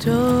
door.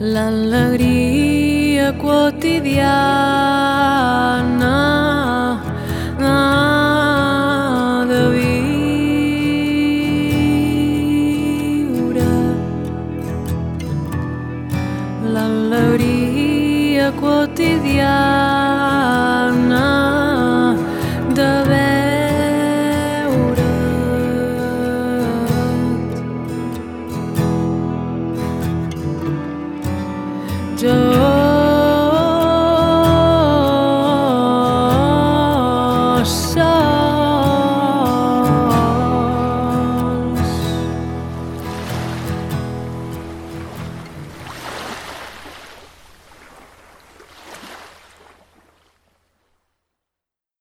l'alegria quotidiana de viure. L'alegria quotidiana door. So